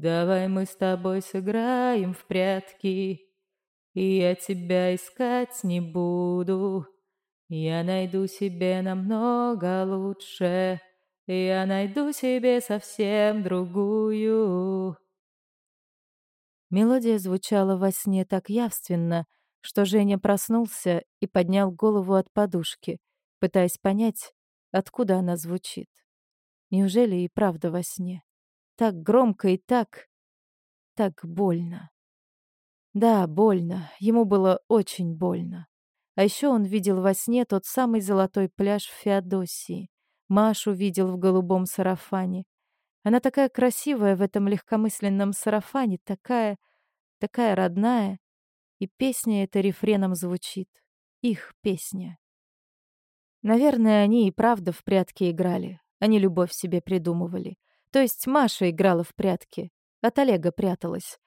Давай мы с тобой сыграем в прятки, И я тебя искать не буду. Я найду себе намного лучше, Я найду себе совсем другую. Мелодия звучала во сне так явственно, что Женя проснулся и поднял голову от подушки, пытаясь понять, откуда она звучит. Неужели и правда во сне? Так громко и так... так больно. Да, больно. Ему было очень больно. А еще он видел во сне тот самый золотой пляж в Феодосии. Машу видел в голубом сарафане. Она такая красивая в этом легкомысленном сарафане, такая, такая родная. И песня эта рефреном звучит. Их песня. Наверное, они и правда в прятки играли. Они любовь себе придумывали. То есть Маша играла в прятки. От Олега пряталась.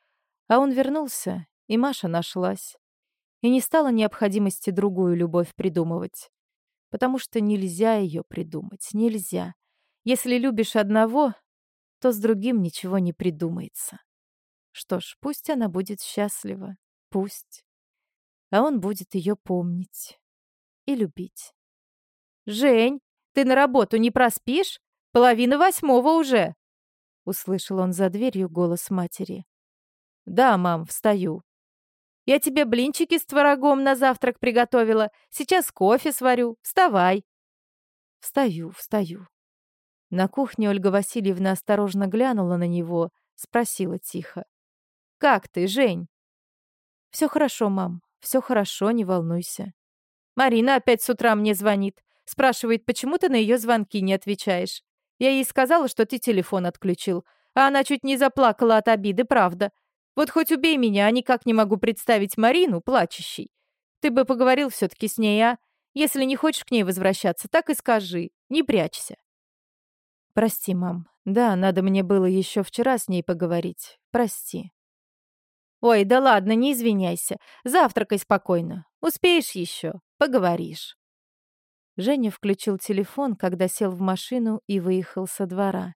А он вернулся, и Маша нашлась. И не стало необходимости другую любовь придумывать. Потому что нельзя ее придумать. Нельзя. Если любишь одного, то с другим ничего не придумается. Что ж, пусть она будет счастлива. Пусть. А он будет ее помнить и любить. «Жень, ты на работу не проспишь? Половина восьмого уже!» Услышал он за дверью голос матери. «Да, мам, встаю. Я тебе блинчики с творогом на завтрак приготовила. Сейчас кофе сварю. Вставай!» «Встаю, встаю». На кухне Ольга Васильевна осторожно глянула на него, спросила тихо. «Как ты, Жень?» «Все хорошо, мам, все хорошо, не волнуйся». «Марина опять с утра мне звонит. Спрашивает, почему ты на ее звонки не отвечаешь. Я ей сказала, что ты телефон отключил. А она чуть не заплакала от обиды, правда. Вот хоть убей меня, а никак не могу представить Марину плачущей. Ты бы поговорил все-таки с ней, а? Если не хочешь к ней возвращаться, так и скажи. Не прячься. Прости, мам. Да, надо мне было еще вчера с ней поговорить. Прости. Ой, да ладно, не извиняйся. Завтракай спокойно. Успеешь еще, поговоришь. Женя включил телефон, когда сел в машину и выехал со двора.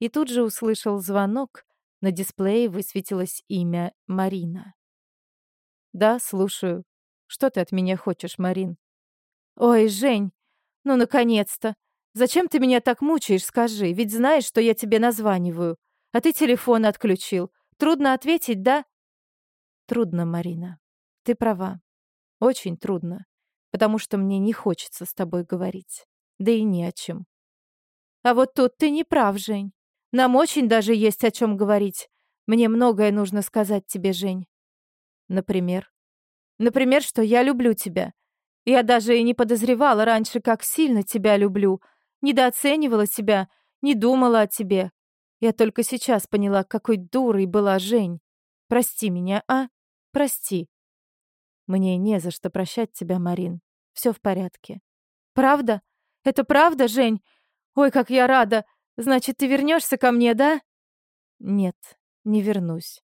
И тут же услышал звонок, на дисплее высветилось имя Марина. «Да, слушаю. Что ты от меня хочешь, Марин?» «Ой, Жень, ну наконец-то! Зачем ты меня так мучаешь, скажи? Ведь знаешь, что я тебе названиваю. А ты телефон отключил. Трудно ответить, да?» «Трудно, Марина. Ты права. Очень трудно потому что мне не хочется с тобой говорить. Да и не о чем. А вот тут ты не прав, Жень. Нам очень даже есть о чем говорить. Мне многое нужно сказать тебе, Жень. Например? Например, что я люблю тебя. Я даже и не подозревала раньше, как сильно тебя люблю. Недооценивала тебя, не думала о тебе. Я только сейчас поняла, какой дурой была Жень. Прости меня, а? Прости. Мне не за что прощать тебя, Марин. Все в порядке. Правда? Это правда, Жень? Ой, как я рада. Значит, ты вернешься ко мне, да? Нет, не вернусь.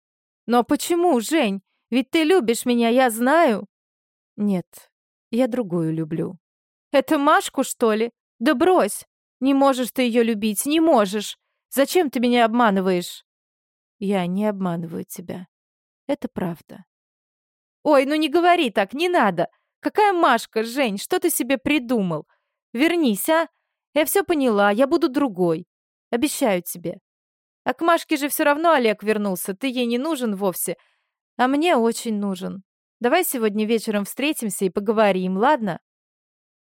Но почему, Жень? Ведь ты любишь меня, я знаю. Нет, я другую люблю. Это Машку, что ли? Да брось. Не можешь ты ее любить, не можешь. Зачем ты меня обманываешь? Я не обманываю тебя. Это правда. «Ой, ну не говори так, не надо! Какая Машка, Жень, что ты себе придумал? Вернись, а? Я все поняла, я буду другой. Обещаю тебе. А к Машке же все равно Олег вернулся, ты ей не нужен вовсе. А мне очень нужен. Давай сегодня вечером встретимся и поговорим, ладно?»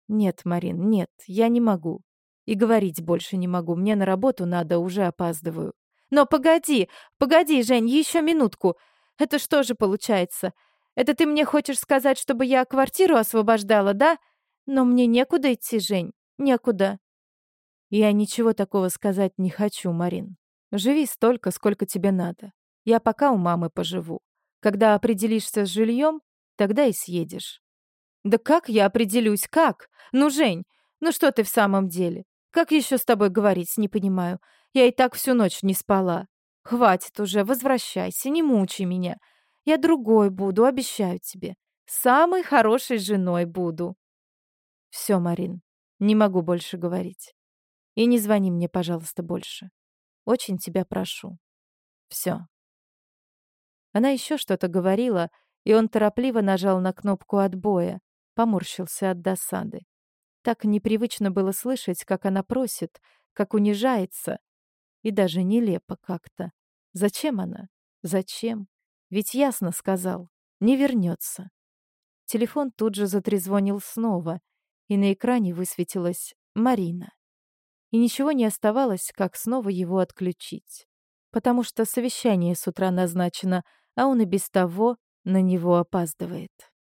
«Нет, Марин, нет, я не могу. И говорить больше не могу. Мне на работу надо, уже опаздываю». «Но погоди, погоди, Жень, еще минутку. Это что же получается? Это ты мне хочешь сказать, чтобы я квартиру освобождала, да? Но мне некуда идти, Жень, некуда. Я ничего такого сказать не хочу, Марин. Живи столько, сколько тебе надо. Я пока у мамы поживу. Когда определишься с жильем, тогда и съедешь. Да как я определюсь, как? Ну, Жень, ну что ты в самом деле? Как еще с тобой говорить, не понимаю. Я и так всю ночь не спала. Хватит уже, возвращайся, не мучай меня. Я другой буду, обещаю тебе. Самой хорошей женой буду. Все, Марин, не могу больше говорить. И не звони мне, пожалуйста, больше. Очень тебя прошу. Все. Она еще что-то говорила, и он торопливо нажал на кнопку отбоя, поморщился от досады. Так непривычно было слышать, как она просит, как унижается. И даже нелепо как-то. Зачем она? Зачем? Ведь ясно сказал. Не вернется. Телефон тут же затрезвонил снова, и на экране высветилась Марина. И ничего не оставалось, как снова его отключить. Потому что совещание с утра назначено, а он и без того на него опаздывает.